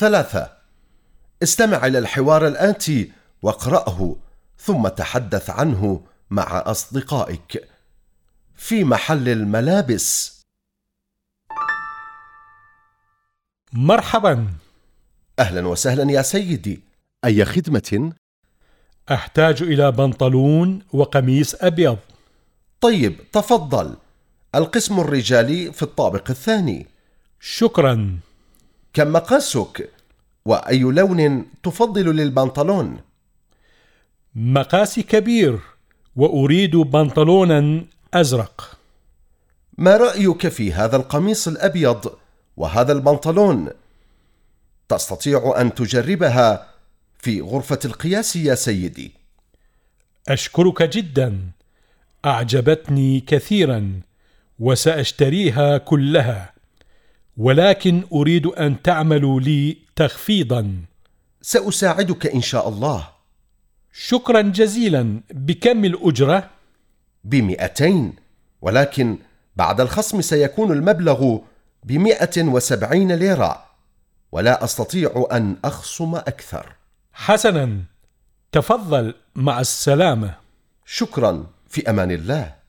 ثلاثة. استمع إلى الحوار الآتي واقرأه ثم تحدث عنه مع أصدقائك. في محل الملابس. مرحبا. أهلا وسهلا يا سيدي. أي خدمة؟ أحتاج إلى بنطلون وقميص أبيض. طيب تفضل. القسم الرجالي في الطابق الثاني. شكرا. كم مقاسك؟ وأي لون تفضل للبنطلون؟ مقاسي كبير وأريد بنطلونا أزرق ما رأيك في هذا القميص الأبيض وهذا البنطلون؟ تستطيع أن تجربها في غرفة القياس يا سيدي أشكرك جدا أعجبتني كثيرا وسأشتريها كلها ولكن أريد أن تعملوا لي تخفيضا. سأساعدك إن شاء الله. شكرا جزيلا. بكم الأجرة؟ بمئتين. ولكن بعد الخصم سيكون المبلغ بمئة وسبعين ليرة. ولا أستطيع أن أخصم أكثر. حسنا. تفضل. مع السلامة. شكرا. في أمان الله.